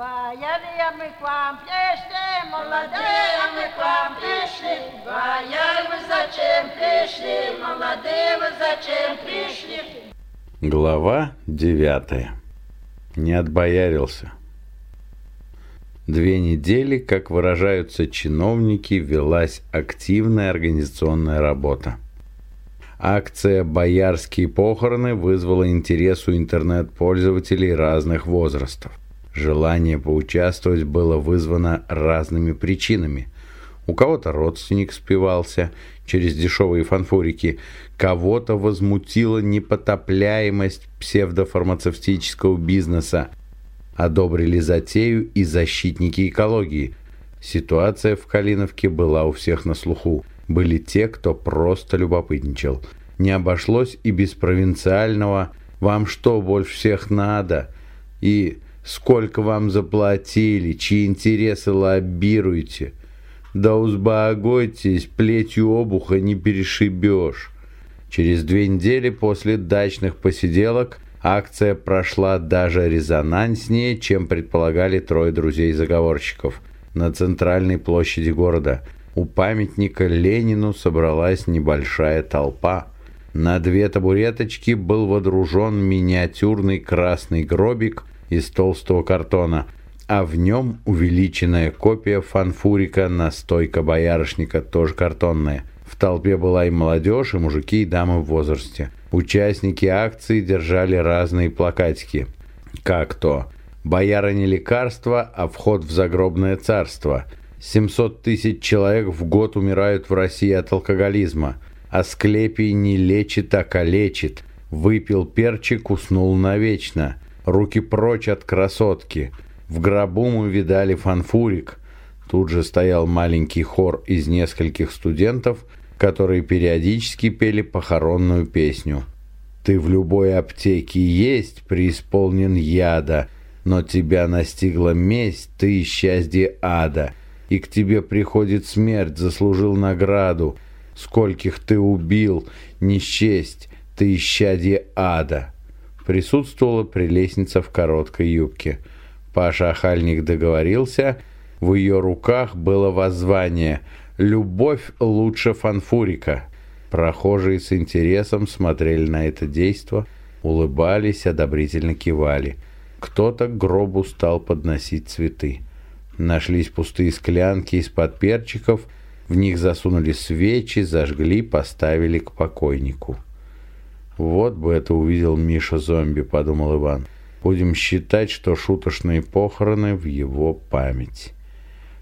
Бояре мы к вам пришли, молодые мы к вам пришли. Бояре вы зачем пришли, молодые вы зачем пришли? Глава девятая. Не отбоярился. Две недели, как выражаются чиновники, велась активная организационная работа. Акция «Боярские похороны» вызвала интерес у интернет-пользователей разных возрастов. Желание поучаствовать было вызвано разными причинами. У кого-то родственник спивался через дешевые фанфурики, кого-то возмутила непотопляемость псевдофармацевтического бизнеса, одобрили затею и защитники экологии. Ситуация в Калиновке была у всех на слуху. Были те, кто просто любопытничал. Не обошлось и без провинциального «Вам что, больше всех надо?» и «Сколько вам заплатили? Чьи интересы лоббируете?» «Да узбагойтесь, плетью обуха не перешибешь». Через две недели после дачных посиделок – Акция прошла даже резонанснее, чем предполагали трое друзей-заговорщиков. На центральной площади города у памятника Ленину собралась небольшая толпа. На две табуреточки был водружен миниатюрный красный гробик из толстого картона, а в нем увеличенная копия фанфурика настойка боярышника, тоже картонная. В толпе была и молодежь, и мужики, и дамы в возрасте. Участники акции держали разные плакатики. Как то «Бояра не лекарство, а вход в загробное царство», 700 тысяч человек в год умирают в России от алкоголизма. Асклепий не лечит, а калечит. Выпил перчик, уснул навечно. Руки прочь от красотки. В гробу мы видали фанфурик. Тут же стоял маленький хор из нескольких студентов – которые периодически пели похоронную песню. «Ты в любой аптеке есть, преисполнен яда, но тебя настигла месть, ты счастье ада, и к тебе приходит смерть, заслужил награду, скольких ты убил, не счесть, ты исчадье ада». Присутствовала прелестница в короткой юбке. Паша Ахальник договорился, в ее руках было воззвание – «Любовь лучше фанфурика». Прохожие с интересом смотрели на это действо, улыбались, одобрительно кивали. Кто-то к гробу стал подносить цветы. Нашлись пустые склянки из-под перчиков, в них засунули свечи, зажгли, поставили к покойнику. «Вот бы это увидел Миша-зомби», — подумал Иван. «Будем считать, что шуточные похороны в его память».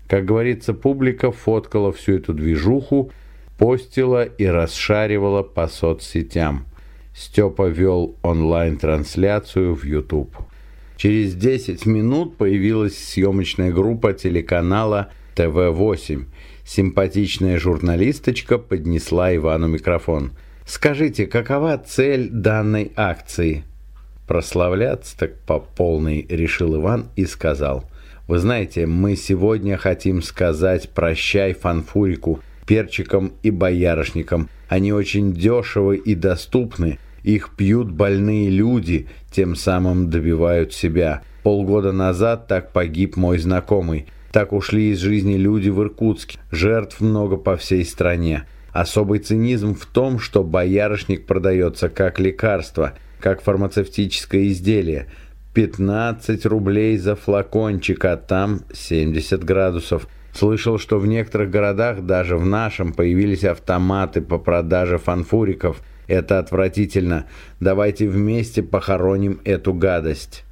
Как говорится, публика фоткала всю эту движуху, постила и расшаривала по соцсетям. Степа вел онлайн-трансляцию в YouTube. Через 10 минут появилась съемочная группа телеканала ТВ-8. Симпатичная журналисточка поднесла Ивану микрофон. «Скажите, какова цель данной акции?» «Прославляться так по полной», — решил Иван и сказал – вы знаете, мы сегодня хотим сказать «прощай фанфурику», перчикам и боярышникам. Они очень дешевы и доступны. Их пьют больные люди, тем самым добивают себя. Полгода назад так погиб мой знакомый. Так ушли из жизни люди в Иркутске. Жертв много по всей стране. Особый цинизм в том, что боярышник продается как лекарство, как фармацевтическое изделие – 15 рублей за флакончик, а там 70 градусов. Слышал, что в некоторых городах, даже в нашем, появились автоматы по продаже фанфуриков. Это отвратительно. Давайте вместе похороним эту гадость.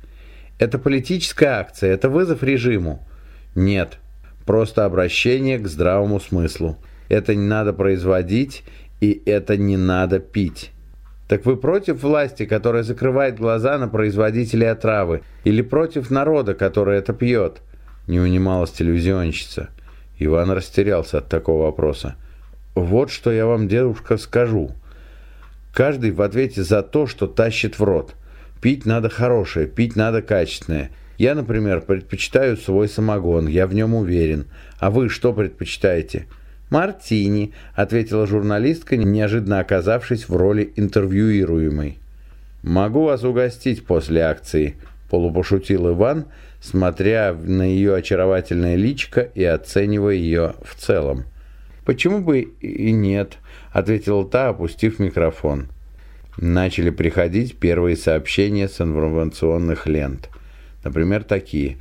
Это политическая акция, это вызов режиму. Нет, просто обращение к здравому смыслу. Это не надо производить, и это не надо пить. Так вы против власти, которая закрывает глаза на производителей отравы? Или против народа, который это пьет?» Не унималась телевизионщица. Иван растерялся от такого вопроса. «Вот что я вам, дедушка, скажу. Каждый в ответе за то, что тащит в рот. Пить надо хорошее, пить надо качественное. Я, например, предпочитаю свой самогон, я в нем уверен. А вы что предпочитаете?» «Мартини», — ответила журналистка, неожиданно оказавшись в роли интервьюируемой. «Могу вас угостить после акции», — полупошутил Иван, смотря на ее очаровательное личико и оценивая ее в целом. «Почему бы и нет?» – ответила та, опустив микрофон. Начали приходить первые сообщения с информационных лент. Например, такие.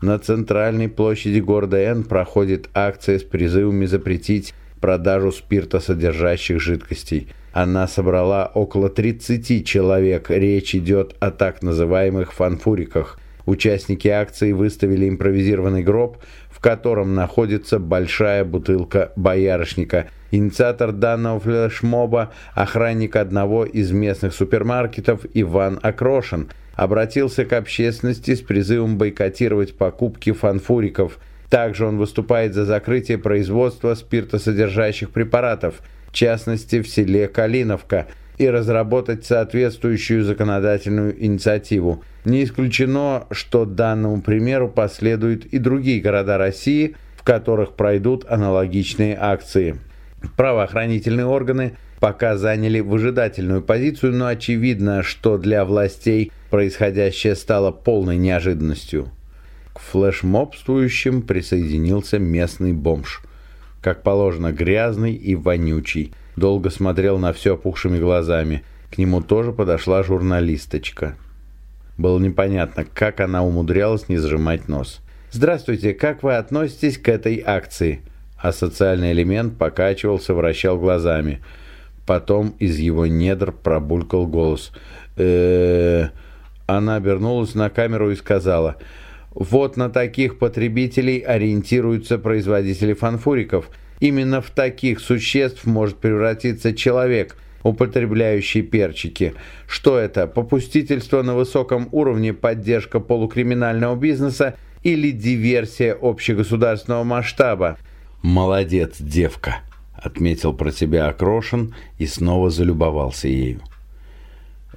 На центральной площади города Н проходит акция с призывами запретить продажу спиртосодержащих жидкостей. Она собрала около 30 человек. Речь идет о так называемых фанфуриках. Участники акции выставили импровизированный гроб, в котором находится большая бутылка боярышника. Инициатор данного флешмоба, охранник одного из местных супермаркетов Иван Акрошин, обратился к общественности с призывом бойкотировать покупки фанфуриков. Также он выступает за закрытие производства спиртосодержащих препаратов, в частности в селе Калиновка, и разработать соответствующую законодательную инициативу. Не исключено, что данному примеру последуют и другие города России, в которых пройдут аналогичные акции. Правоохранительные органы пока заняли выжидательную позицию, но очевидно, что для властей происходящее стало полной неожиданностью. К флешмобствующим присоединился местный бомж. Как положено, грязный и вонючий – долго смотрел на все опухшими глазами. К нему тоже подошла журналисточка. Было непонятно, как она умудрялась не сжимать нос. «Здравствуйте, как вы относитесь к этой акции?» А социальный элемент покачивался, вращал глазами. Потом из его недр пробулькал голос. э Она обернулась на камеру и сказала... Вот на таких потребителей ориентируются производители фанфуриков – Именно в таких существ может превратиться человек, употребляющий перчики. Что это? Попустительство на высоком уровне, поддержка полукриминального бизнеса или диверсия общегосударственного масштаба? «Молодец, девка!» — отметил про себя Окрошин и снова залюбовался ею.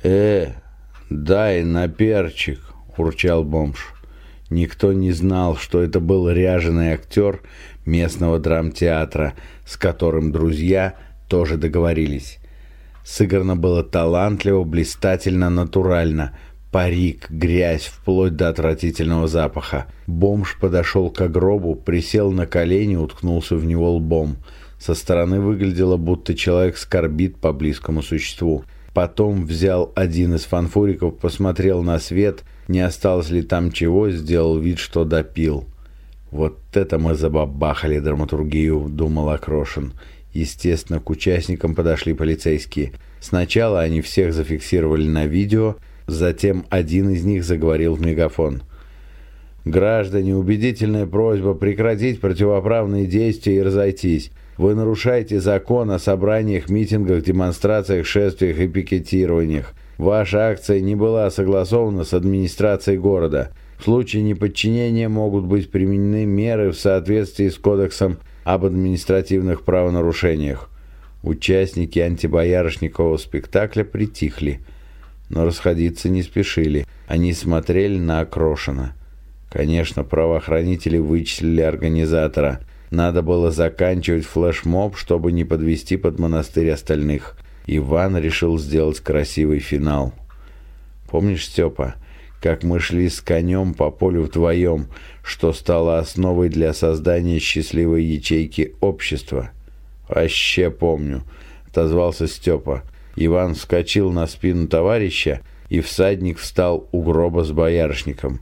«Э, дай на перчик!» — урчал бомж. Никто не знал, что это был ряженый актер местного драмтеатра, с которым друзья тоже договорились. Сыграно было талантливо, блистательно, натурально. Парик, грязь, вплоть до отвратительного запаха. Бомж подошел к гробу, присел на колени, уткнулся в него лбом. Со стороны выглядело, будто человек скорбит по близкому существу. Потом взял один из фанфуриков, посмотрел на свет, не осталось ли там чего, сделал вид, что допил. «Вот это мы забабахали драматургию», — думал Акрошин. Естественно, к участникам подошли полицейские. Сначала они всех зафиксировали на видео, затем один из них заговорил в мегафон. «Граждане, убедительная просьба прекратить противоправные действия и разойтись. Вы нарушаете закон о собраниях, митингах, демонстрациях, шествиях и пикетированиях. Ваша акция не была согласована с администрацией города. В случае неподчинения могут быть применены меры в соответствии с Кодексом об административных правонарушениях. Участники антибоярышникового спектакля притихли, но расходиться не спешили. Они смотрели на Окрошина. Конечно, правоохранители вычислили организатора – надо было заканчивать флешмоб, чтобы не подвести под монастырь остальных. Иван решил сделать красивый финал. Помнишь, Степа, как мы шли с конем по полю вдвоем, что стало основой для создания счастливой ячейки общества? Вообще помню, отозвался Степа. Иван вскочил на спину товарища, и всадник встал у гроба с боярышником.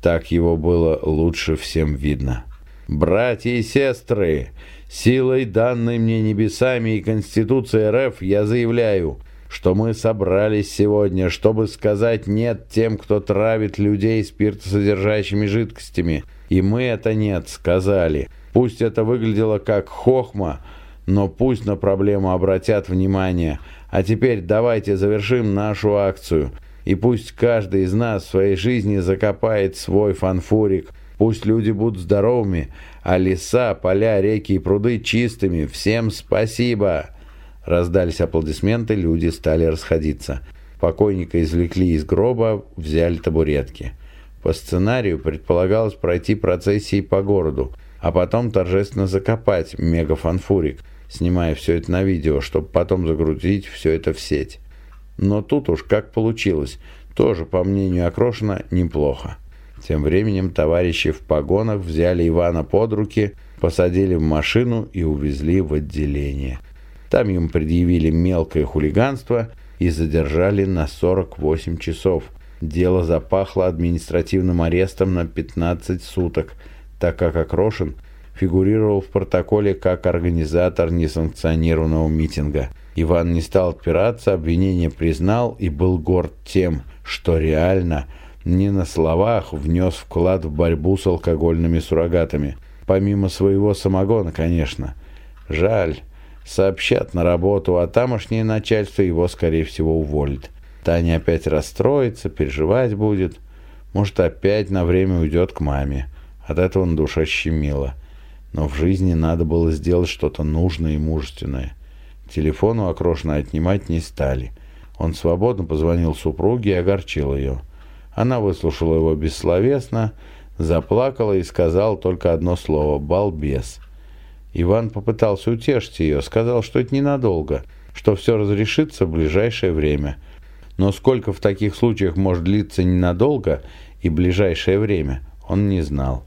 Так его было лучше всем видно. Братья и сестры, силой данной мне небесами и Конституцией РФ я заявляю, что мы собрались сегодня, чтобы сказать «нет» тем, кто травит людей спиртосодержащими жидкостями. И мы это «нет» сказали. Пусть это выглядело как хохма, но пусть на проблему обратят внимание. А теперь давайте завершим нашу акцию. И пусть каждый из нас в своей жизни закопает свой фанфурик – Пусть люди будут здоровыми, а леса, поля, реки и пруды чистыми. Всем спасибо!» Раздались аплодисменты, люди стали расходиться. Покойника извлекли из гроба, взяли табуретки. По сценарию предполагалось пройти процессии по городу, а потом торжественно закопать мегафанфурик, снимая все это на видео, чтобы потом загрузить все это в сеть. Но тут уж как получилось, тоже, по мнению Окрошина, неплохо. Тем временем товарищи в погонах взяли Ивана под руки, посадили в машину и увезли в отделение. Там ему предъявили мелкое хулиганство и задержали на 48 часов. Дело запахло административным арестом на 15 суток, так как Окрошин фигурировал в протоколе как организатор несанкционированного митинга. Иван не стал отпираться, обвинение признал и был горд тем, что реально – не на словах внес вклад в борьбу с алкогольными суррогатами. Помимо своего самогона, конечно. Жаль, сообщат на работу, а тамошнее начальство его, скорее всего, уволит. Таня опять расстроится, переживать будет. Может, опять на время уйдет к маме. От этого на душа щемила. Но в жизни надо было сделать что-то нужное и мужественное. Телефону окрошенно отнимать не стали. Он свободно позвонил супруге и огорчил ее. Она выслушала его бессловесно, заплакала и сказала только одно слово «балбес». Иван попытался утешить ее, сказал, что это ненадолго, что все разрешится в ближайшее время. Но сколько в таких случаях может длиться ненадолго и ближайшее время, он не знал.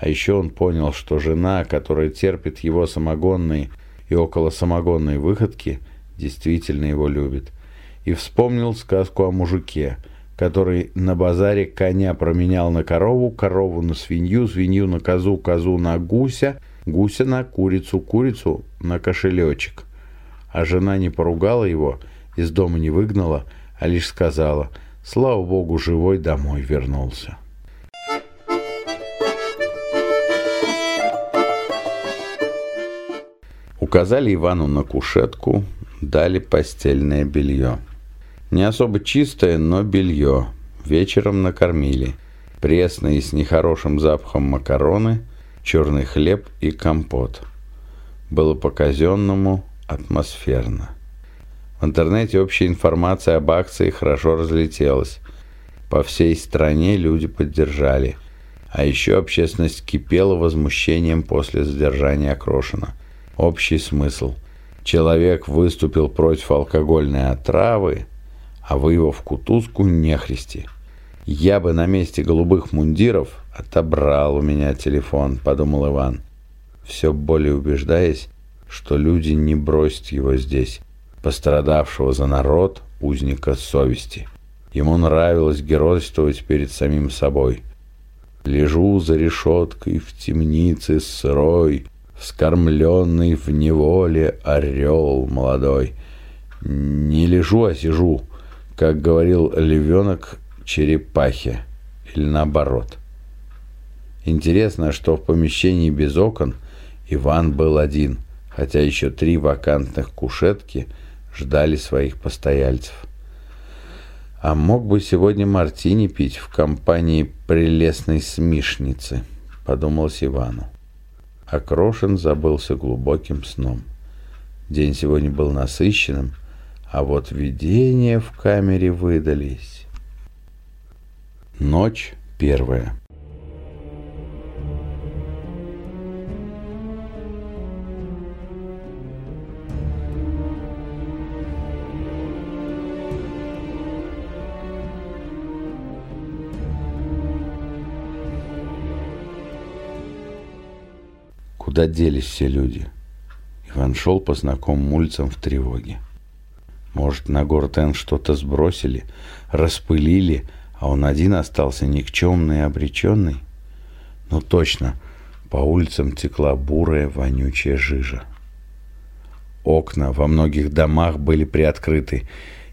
А еще он понял, что жена, которая терпит его самогонные и около самогонной выходки, действительно его любит. И вспомнил сказку о мужике – который на базаре коня променял на корову, корову на свинью, свинью на козу, козу на гуся, гуся на курицу, курицу на кошелечек. А жена не поругала его, из дома не выгнала, а лишь сказала «Слава Богу, живой домой вернулся». Указали Ивану на кушетку, дали постельное белье. Не особо чистое, но белье. Вечером накормили. Пресные с нехорошим запахом макароны, черный хлеб и компот. Было по-казенному, атмосферно. В интернете общая информация об акции хорошо разлетелась. По всей стране люди поддержали. А еще общественность кипела возмущением после задержания Окрошина. Общий смысл. Человек выступил против алкогольной отравы, а вы его в кутузку нехристи. Я бы на месте голубых мундиров отобрал у меня телефон, подумал Иван, все более убеждаясь, что люди не бросят его здесь, пострадавшего за народ узника совести. Ему нравилось геройствовать перед самим собой. Лежу за решеткой в темнице сырой, вскормленный в неволе орел молодой. Не лежу, а сижу, как говорил львенок черепахе, или наоборот. Интересно, что в помещении без окон Иван был один, хотя еще три вакантных кушетки ждали своих постояльцев. А мог бы сегодня мартини пить в компании прелестной смешницы, подумалось Ивану. А Крошин забылся глубоким сном. День сегодня был насыщенным, а вот видения в камере выдались. Ночь первая. Куда делись все люди? Иван шел по знакомым улицам в тревоге. Может, на город Н что-то сбросили, распылили, а он один остался никчемный и обреченный? Ну точно, по улицам текла бурая вонючая жижа. Окна во многих домах были приоткрыты.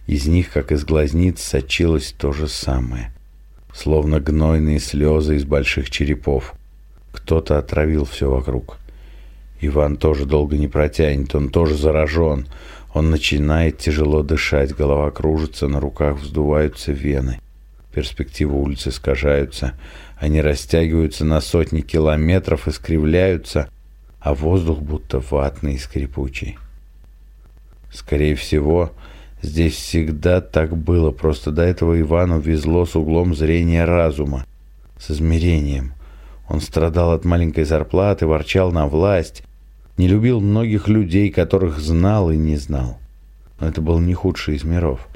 Из них, как из глазниц, сочилось то же самое. Словно гнойные слезы из больших черепов. Кто-то отравил все вокруг. Иван тоже долго не протянет, он тоже заражен. Он начинает тяжело дышать, голова кружится, на руках вздуваются вены. Перспективы улицы искажаются, они растягиваются на сотни километров, искривляются, а воздух будто ватный и скрипучий. Скорее всего, здесь всегда так было, просто до этого Ивану везло с углом зрения разума, с измерением. Он страдал от маленькой зарплаты, ворчал на власть, не любил многих людей, которых знал и не знал. Но это был не худший из миров,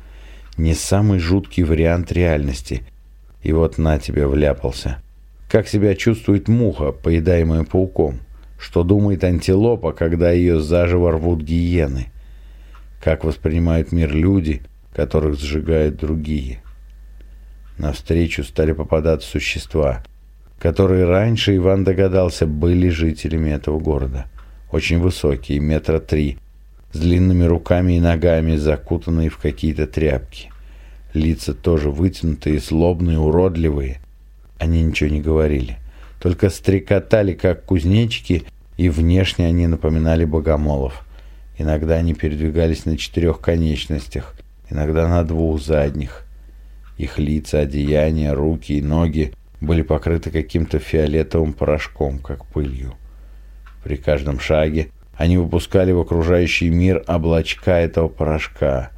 не самый жуткий вариант реальности. И вот на тебе вляпался. Как себя чувствует муха, поедаемая пауком? Что думает антилопа, когда ее заживо рвут гиены? Как воспринимают мир люди, которых сжигают другие? Навстречу стали попадаться существа, которые раньше, Иван догадался, были жителями этого города. Очень высокие, метра три, с длинными руками и ногами, закутанные в какие-то тряпки. Лица тоже вытянутые, злобные, уродливые. Они ничего не говорили, только стрекотали, как кузнечики, и внешне они напоминали богомолов. Иногда они передвигались на четырех конечностях, иногда на двух задних. Их лица, одеяния, руки и ноги были покрыты каким-то фиолетовым порошком, как пылью. При каждом шаге они выпускали в окружающий мир облачка этого порошка,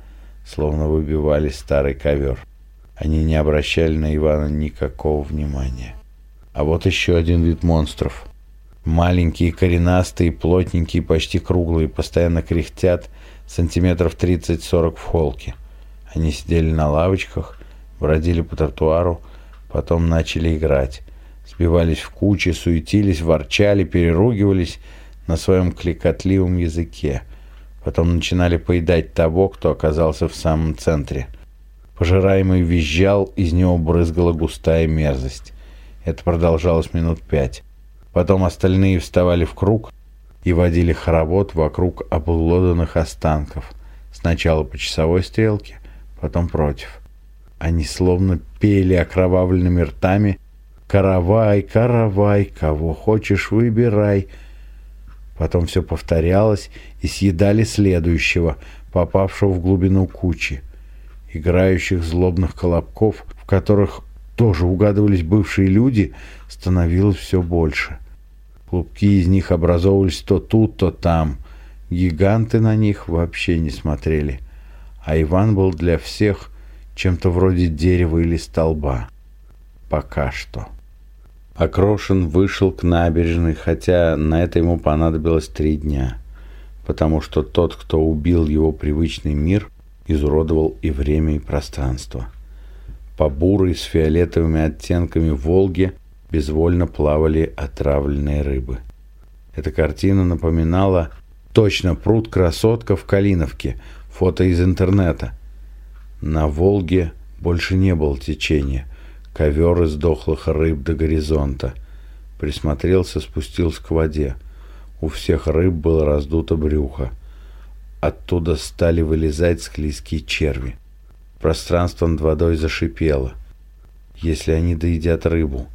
словно выбивали старый ковер. Они не обращали на Ивана никакого внимания. А вот еще один вид монстров. Маленькие, коренастые, плотненькие, почти круглые, постоянно кряхтят сантиметров 30-40 в холке. Они сидели на лавочках, бродили по тротуару, Потом начали играть. Сбивались в кучи, суетились, ворчали, переругивались на своем кликотливом языке. Потом начинали поедать того, кто оказался в самом центре. Пожираемый визжал, из него брызгала густая мерзость. Это продолжалось минут пять. Потом остальные вставали в круг и водили хоровод вокруг обглоданных останков. Сначала по часовой стрелке, потом против. Они словно пели окровавленными ртами «Каравай, каравай, кого хочешь, выбирай». Потом все повторялось и съедали следующего, попавшего в глубину кучи. Играющих злобных колобков, в которых тоже угадывались бывшие люди, становилось все больше. Клубки из них образовывались то тут, то там. Гиганты на них вообще не смотрели. А Иван был для всех чем-то вроде дерева или столба. Пока что. Окрошин вышел к набережной, хотя на это ему понадобилось три дня, потому что тот, кто убил его привычный мир, изуродовал и время, и пространство. По бурой с фиолетовыми оттенками Волге безвольно плавали отравленные рыбы. Эта картина напоминала точно пруд красотка в Калиновке, фото из интернета – на Волге больше не было течения. Ковер из дохлых рыб до горизонта. Присмотрелся, спустился к воде. У всех рыб было раздуто брюхо. Оттуда стали вылезать склизкие черви. Пространство над водой зашипело. Если они доедят рыбу,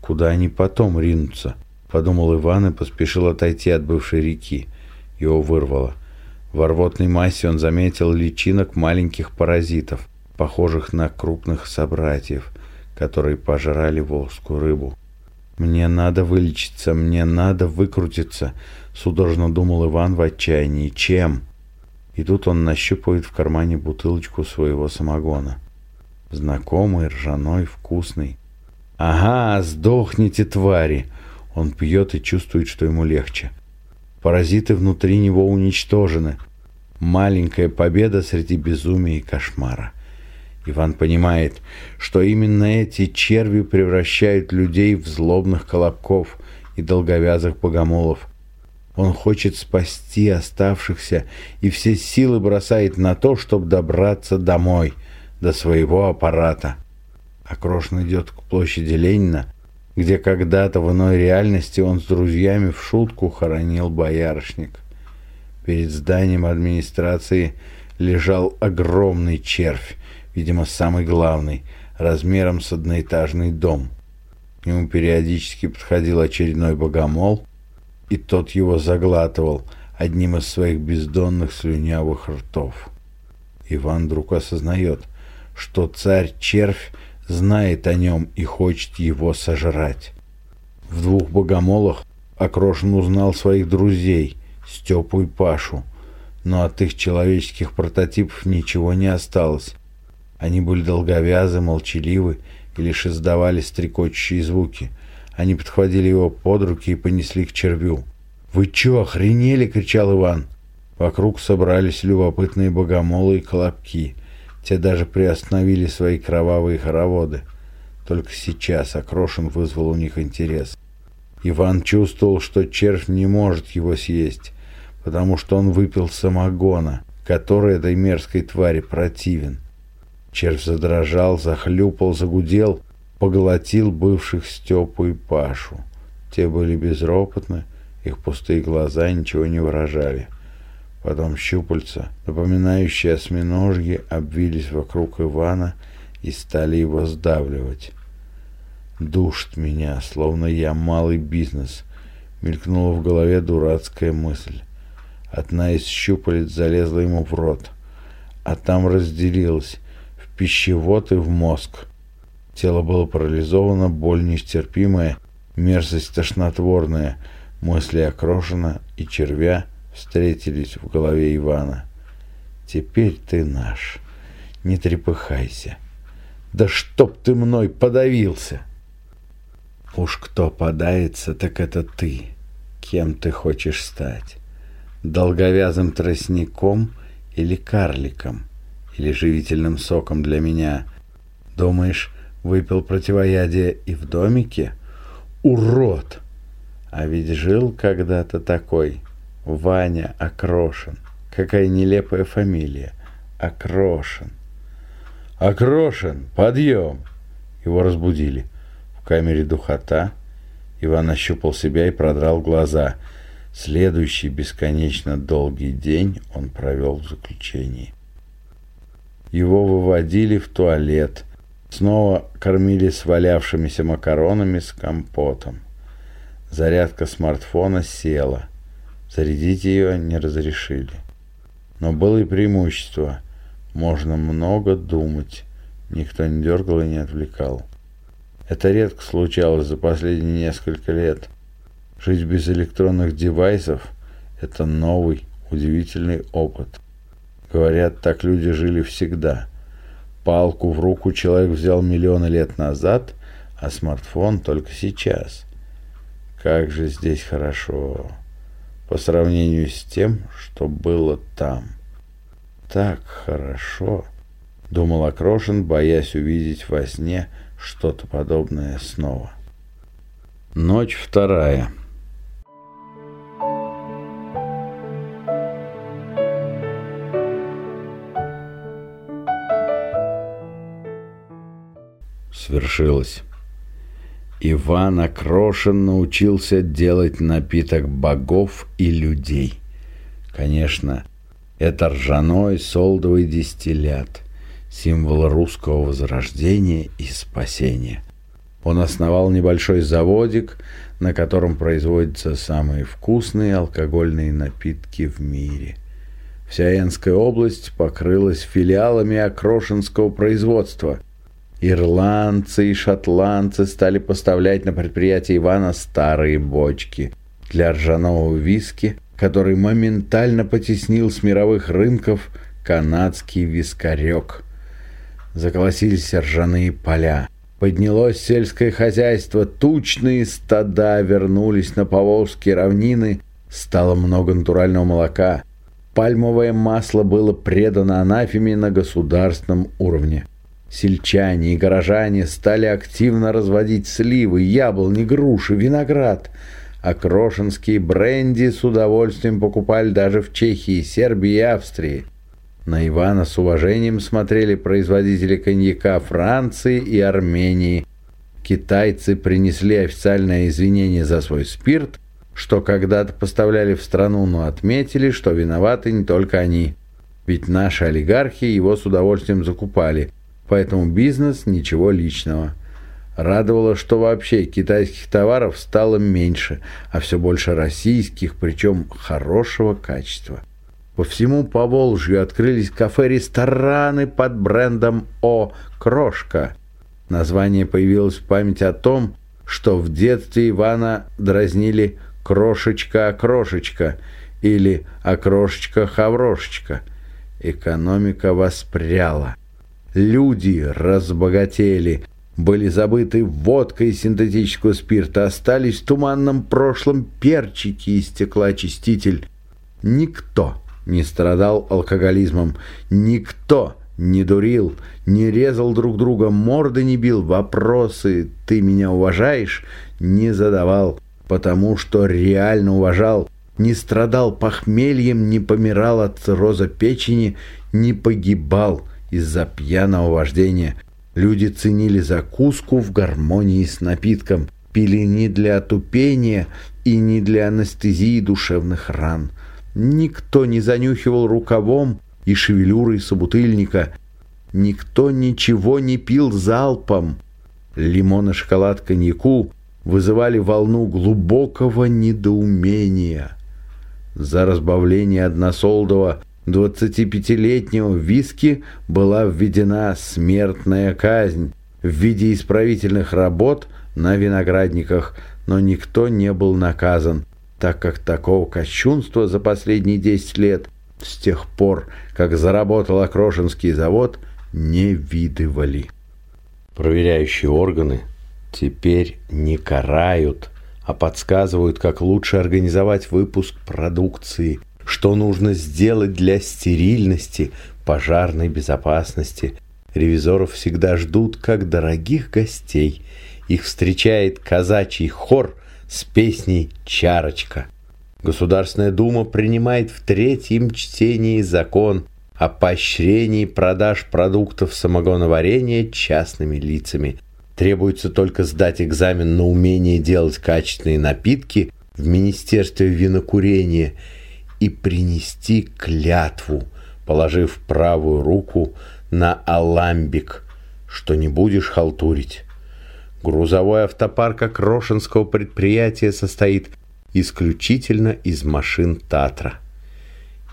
куда они потом ринутся? Подумал Иван и поспешил отойти от бывшей реки. Его вырвало. В рвотной массе он заметил личинок маленьких паразитов, похожих на крупных собратьев, которые пожрали волжскую рыбу. «Мне надо вылечиться, мне надо выкрутиться», — судорожно думал Иван в отчаянии. «Чем?» И тут он нащупывает в кармане бутылочку своего самогона. Знакомый, ржаной, вкусный. «Ага, сдохните, твари!» Он пьет и чувствует, что ему легче. Паразиты внутри него уничтожены. Маленькая победа среди безумия и кошмара. Иван понимает, что именно эти черви превращают людей в злобных колобков и долговязых богомолов. Он хочет спасти оставшихся и все силы бросает на то, чтобы добраться домой, до своего аппарата. Окрошин идет к площади Ленина, где когда-то в иной реальности он с друзьями в шутку хоронил боярышник. Перед зданием администрации лежал огромный червь, видимо, самый главный, размером с одноэтажный дом. К нему периодически подходил очередной богомол, и тот его заглатывал одним из своих бездонных слюнявых ртов. Иван вдруг осознает, что царь-червь знает о нем и хочет его сожрать. В двух богомолах Окрошин узнал своих друзей, Степу и Пашу, но от их человеческих прототипов ничего не осталось. Они были долговязы, молчаливы и лишь издавали стрекочущие звуки. Они подхватили его под руки и понесли к червю. «Вы чё, охренели?» — кричал Иван. Вокруг собрались любопытные богомолы и колобки — те даже приостановили свои кровавые хороводы. Только сейчас Окрошин вызвал у них интерес. Иван чувствовал, что червь не может его съесть, потому что он выпил самогона, который этой мерзкой твари противен. Червь задрожал, захлюпал, загудел, поглотил бывших Степу и Пашу. Те были безропотны, их пустые глаза ничего не выражали. Потом щупальца, напоминающие осьминожьи, обвились вокруг Ивана и стали его сдавливать. «Душит меня, словно я малый бизнес», — мелькнула в голове дурацкая мысль. Одна из щупалец залезла ему в рот, а там разделилась пищевод и в мозг. Тело было парализовано, боль нестерпимая, мерзость тошнотворная, мысли окрошена и червя — встретились в голове Ивана. «Теперь ты наш. Не трепыхайся. Да чтоб ты мной подавился!» «Уж кто подается, так это ты. Кем ты хочешь стать? Долговязым тростником или карликом? Или живительным соком для меня? Думаешь, выпил противоядие и в домике? Урод! А ведь жил когда-то такой». Ваня Окрошин. Какая нелепая фамилия. Окрошин. Окрошин, подъем! Его разбудили. В камере духота. Иван ощупал себя и продрал глаза. Следующий бесконечно долгий день он провел в заключении. Его выводили в туалет. Снова кормили свалявшимися макаронами с компотом. Зарядка смартфона села – Зарядить ее не разрешили. Но было и преимущество. Можно много думать. Никто не дергал и не отвлекал. Это редко случалось за последние несколько лет. Жить без электронных девайсов – это новый, удивительный опыт. Говорят, так люди жили всегда. Палку в руку человек взял миллионы лет назад, а смартфон только сейчас. Как же здесь хорошо по сравнению с тем, что было там. Так хорошо, думал Окрошин, боясь увидеть во сне что-то подобное снова. Ночь вторая. Свершилось. Иван Окрошин научился делать напиток богов и людей. Конечно, это ржаной солдовый дистиллят, символ русского возрождения и спасения. Он основал небольшой заводик, на котором производятся самые вкусные алкогольные напитки в мире. Вся Энская область покрылась филиалами окрошинского производства – Ирландцы и шотландцы стали поставлять на предприятие Ивана старые бочки для ржаного виски, который моментально потеснил с мировых рынков канадский вискарек. Заколосились ржаные поля. Поднялось сельское хозяйство, тучные стада вернулись на Поволжские равнины, стало много натурального молока. Пальмовое масло было предано анафеме на государственном уровне. Сельчане и горожане стали активно разводить сливы, яблони, груши, виноград. А крошинские бренди с удовольствием покупали даже в Чехии, Сербии и Австрии. На Ивана с уважением смотрели производители коньяка Франции и Армении. Китайцы принесли официальное извинение за свой спирт, что когда-то поставляли в страну, но отметили, что виноваты не только они. Ведь наши олигархи его с удовольствием закупали – Поэтому бизнес – ничего личного. Радовало, что вообще китайских товаров стало меньше, а все больше российских, причем хорошего качества. По всему Поволжью открылись кафе-рестораны под брендом «О. Крошка». Название появилось в память о том, что в детстве Ивана дразнили «крошечка-окрошечка» или «окрошечка-хаврошечка». Экономика воспряла – Люди разбогатели, были забыты водка и синтетического спирта, остались в туманном прошлом перчики и стеклоочиститель. Никто не страдал алкоголизмом, никто не дурил, не резал друг друга, морды не бил, вопросы «ты меня уважаешь?» не задавал, потому что реально уважал, не страдал похмельем, не помирал от цирроза печени, не погибал из-за пьяного вождения. Люди ценили закуску в гармонии с напитком, пили не для отупения и не для анестезии душевных ран. Никто не занюхивал рукавом и шевелюрой собутыльника. Никто ничего не пил залпом. Лимон и шоколад коньяку вызывали волну глубокого недоумения. За разбавление односолдого 25-летнего виски была введена смертная казнь в виде исправительных работ на виноградниках, но никто не был наказан, так как такого кощунства за последние 10 лет, с тех пор, как заработал Окрошинский завод, не видывали. Проверяющие органы теперь не карают, а подсказывают, как лучше организовать выпуск продукции, что нужно сделать для стерильности, пожарной безопасности. Ревизоров всегда ждут как дорогих гостей. Их встречает казачий хор с песней «Чарочка». Государственная Дума принимает в третьем чтении закон о поощрении продаж продуктов самогоноварения частными лицами. Требуется только сдать экзамен на умение делать качественные напитки в Министерстве винокурения и принести клятву, положив правую руку на аламбик, что не будешь халтурить. Грузовой автопарк Окрошинского предприятия состоит исключительно из машин «Татра».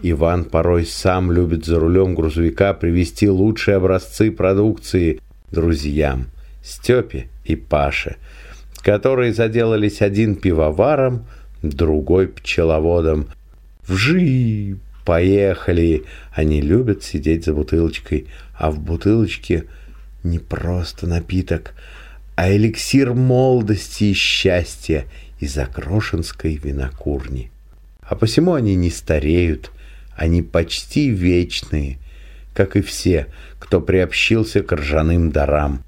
Иван порой сам любит за рулем грузовика привезти лучшие образцы продукции друзьям – Степе и Паше, которые заделались один пивоваром, другой пчеловодом. Вжи! Поехали! Они любят сидеть за бутылочкой, а в бутылочке не просто напиток, а эликсир молодости и счастья из Окрошинской винокурни. А посему они не стареют, они почти вечные, как и все, кто приобщился к ржаным дарам.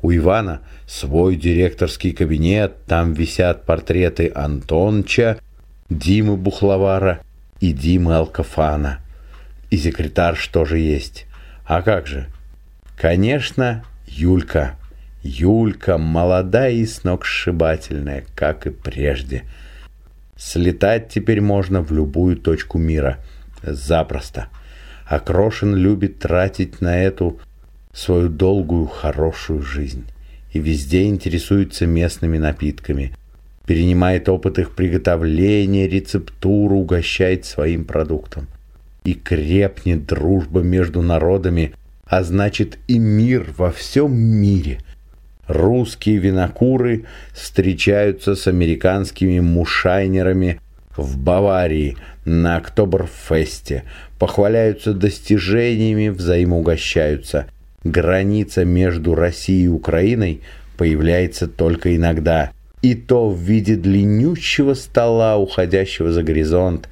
У Ивана свой директорский кабинет, там висят портреты Антонча, Димы Бухловара и Димы Алкафана. И секретарь что же есть? А как же? Конечно, Юлька. Юлька молодая и сногсшибательная, как и прежде. Слетать теперь можно в любую точку мира. Запросто. А Крошин любит тратить на эту свою долгую, хорошую жизнь и везде интересуется местными напитками, перенимает опыт их приготовления, рецептуру, угощает своим продуктом. И крепнет дружба между народами, а значит и мир во всем мире. Русские винокуры встречаются с американскими мушайнерами в Баварии на Октоберфесте, похваляются достижениями, взаимоугощаются – Граница между Россией и Украиной появляется только иногда, и то в виде длиннющего стола, уходящего за горизонт.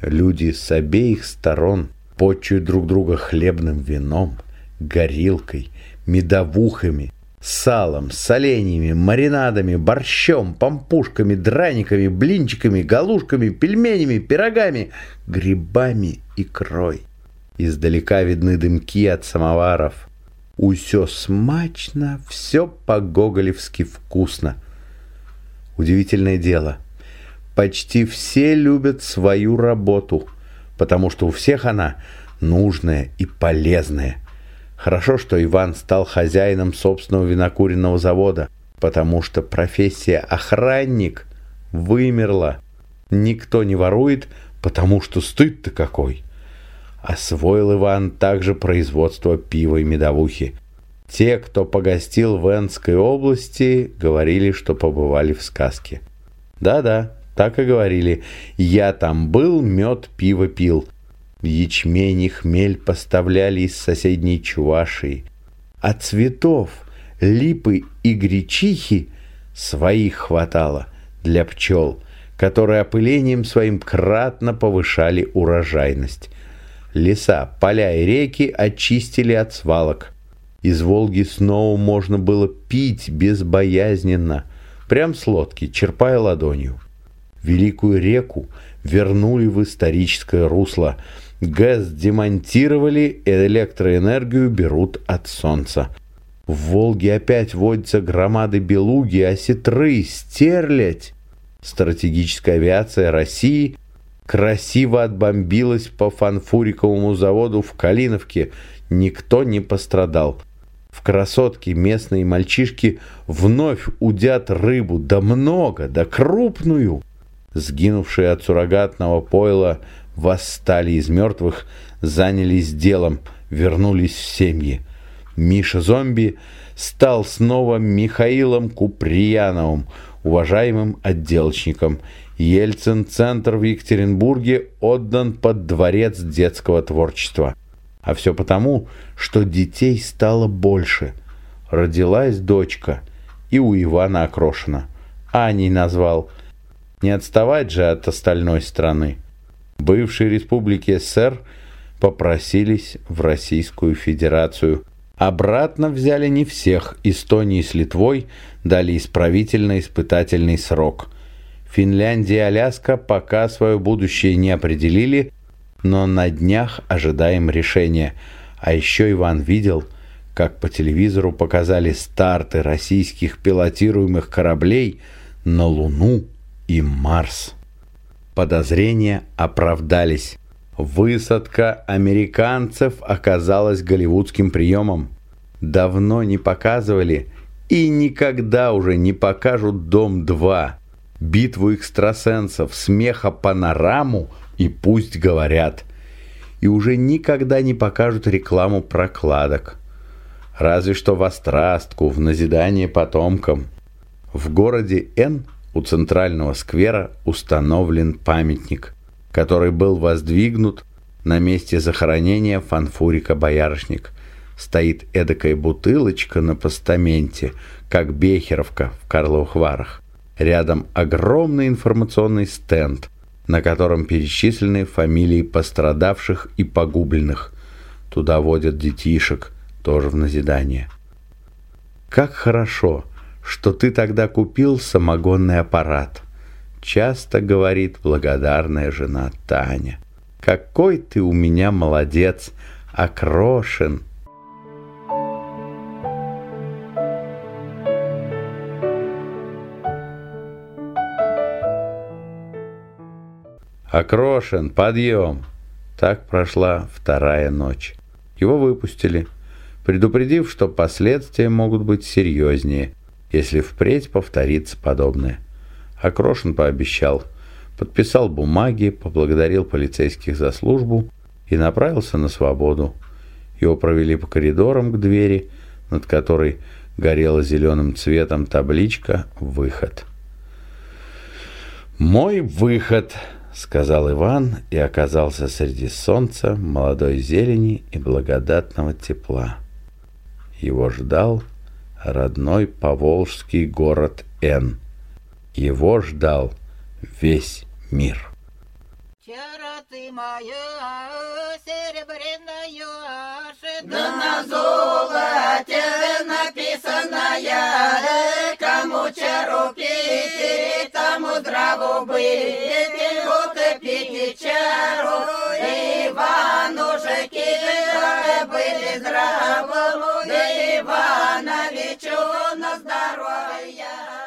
Люди с обеих сторон почуют друг друга хлебным вином, горилкой, медовухами, салом, соленьями, маринадами, борщом, пампушками, драниками, блинчиками, галушками, пельменями, пирогами, грибами, и крой. Издалека видны дымки от самоваров, Усё смачно, все по-гоголевски вкусно. Удивительное дело. Почти все любят свою работу, потому что у всех она нужная и полезная. Хорошо, что Иван стал хозяином собственного винокуренного завода, потому что профессия охранник вымерла. Никто не ворует, потому что стыд-то какой. Освоил Иван также производство пива и медовухи. Те, кто погостил в Энской области, говорили, что побывали в сказке. Да-да, так и говорили. Я там был, мед, пиво пил. Ячмень и хмель поставляли из соседней Чувашии. А цветов, липы и гречихи своих хватало для пчел, которые опылением своим кратно повышали урожайность. Леса, поля и реки очистили от свалок. Из Волги снова можно было пить безбоязненно, прям с лодки, черпая ладонью. Великую реку вернули в историческое русло. ГЭС демонтировали, электроэнергию берут от солнца. В Волге опять водятся громады белуги, осетры, стерлядь. Стратегическая авиация России красиво отбомбилась по фанфуриковому заводу в Калиновке. Никто не пострадал. В красотке местные мальчишки вновь удят рыбу, да много, да крупную. Сгинувшие от суррогатного пойла восстали из мертвых, занялись делом, вернулись в семьи. Миша-зомби стал снова Михаилом Куприяновым, уважаемым отделочником. Ельцин-центр в Екатеринбурге отдан под дворец детского творчества. А все потому, что детей стало больше. Родилась дочка, и у Ивана Окрошина. Аней назвал. Не отставать же от остальной страны. Бывшие республики СССР попросились в Российскую Федерацию. Обратно взяли не всех. Эстонии с Литвой дали исправительно-испытательный срок. Финляндия и Аляска пока свое будущее не определили, но на днях ожидаем решения. А еще Иван видел, как по телевизору показали старты российских пилотируемых кораблей на Луну и Марс. Подозрения оправдались. Высадка американцев оказалась голливудским приемом. Давно не показывали и никогда уже не покажут «Дом-2», битву экстрасенсов, смеха панораму и пусть говорят. И уже никогда не покажут рекламу прокладок. Разве что в острастку, в назидание потомкам. В городе Н у центрального сквера установлен памятник, который был воздвигнут на месте захоронения фанфурика «Боярышник». Стоит эдакая бутылочка на постаменте, как Бехеровка в Карловых Варах. Рядом огромный информационный стенд, на котором перечислены фамилии пострадавших и погубленных. Туда водят детишек, тоже в назидание. Как хорошо, что ты тогда купил самогонный аппарат. Часто говорит благодарная жена Таня. Какой ты у меня молодец, окрошен. Окрошен, подъем. Так прошла вторая ночь. Его выпустили, предупредив, что последствия могут быть серьезнее – если впредь повторится подобное. Окрошин пообещал, подписал бумаги, поблагодарил полицейских за службу и направился на свободу. Его провели по коридорам к двери, над которой горела зеленым цветом табличка «Выход». «Мой выход», — сказал Иван и оказался среди солнца, молодой зелени и благодатного тепла. Его ждал родной поволжский город Н. Его ждал весь мир. Вчера ты моя серебряная да на золоте написанная, кому чару тому здраво быть, и пить чару, Иван уже были здраво, Ивановичу на здоровье.